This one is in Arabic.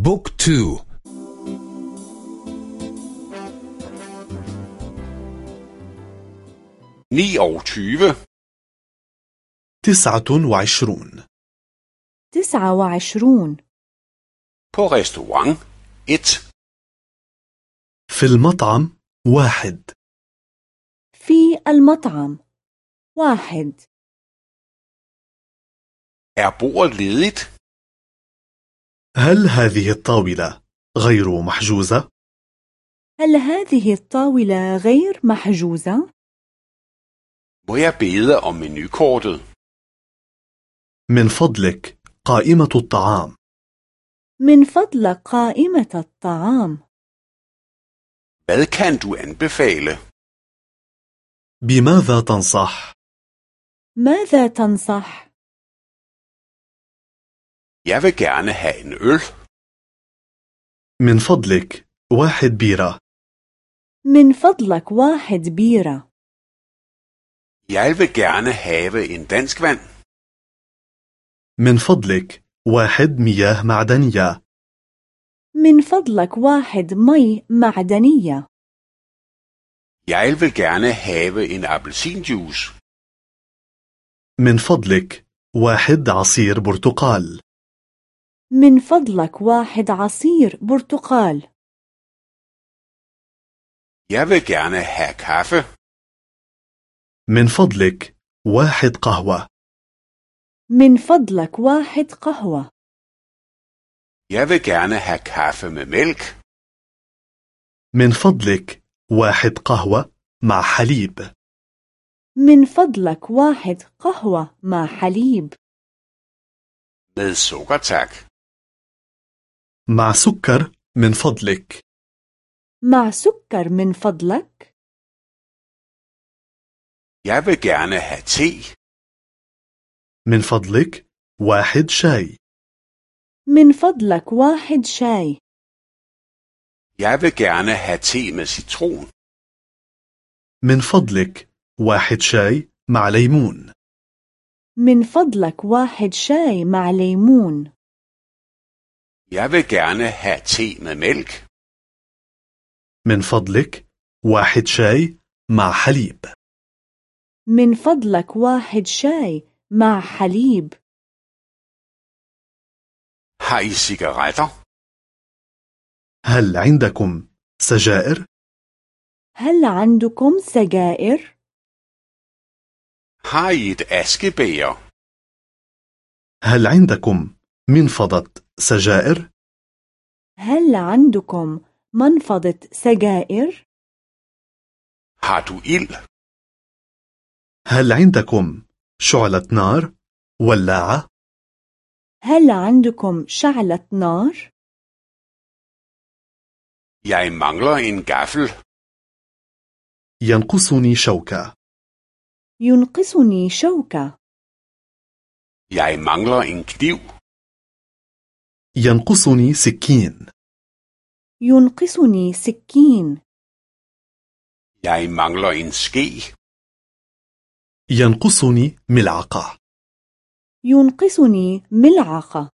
بوك تو. ni og tyve, تسعة وعشرون. تسعة وعشرون. På restaurant 1, في المطعم واحد. في المطعم واحد. Er bordet ledigt? هل هذه الطاولة غير محجوزة؟ هل هذه الطاولة غير محجوزة؟ Må jeg bede om menukortet? من فضلك قائمة الطعام من فضلك قائمة الطعام Hvad kan du anbefale? بماذا تنصح؟ ماذا تنصح؟ Jeg vil gerne have en øl. من فضلك واحد بيرة من فضلك واحد بيرة Jeg vil gerne have en dansk vand. من فضلك واحد مياه معدنية من فضلك واحد مي معدنية Jeg vil gerne have en appelsinjuice. من فضلك واحد عصير برتقال من فضلك واحد عصير برتقال Jeg vil gerne have kaffe. من فضلك واحد قهوة من فضلك واحد قهوة Jeg vil gerne have kaffe med mælk. من فضلك واحد قهوة مع حليب من فضلك واحد قهوة مع حليب Med sukker tak. مع سكر من فضلك. مع سكر من فضلك. Jeg vil gerne have te. من فضلك واحد شاي. من فضلك واحد شاي. Jeg vil gerne have te med citron. من فضلك واحد شاي مع ليمون. من فضلك واحد شاي مع ليمون. Jeg vil gerne have te med mælk. من فضلك واحد شاي مع حليب من فضلك واحد شاي مع حليب Har I cigaretter? هل عندكم سجائر؟ هل عندكم سجائر؟ Har I et askebæger? هل عندكم منفضة سجائر؟ هل عندكم منفضة سجائر؟ Har du ild? هل عندكم شعلة نار؟ ولاعة؟ هل عندكم شعلة نار؟ Jeg mangler en gaffel. ينقصني شوكة ينقصني شوكة Jeg mangler en kniv. ينقصني سكين. ينقصني سكين. Jeg mangler en ske. ينقصني ملعقة. ينقصني ملعقة.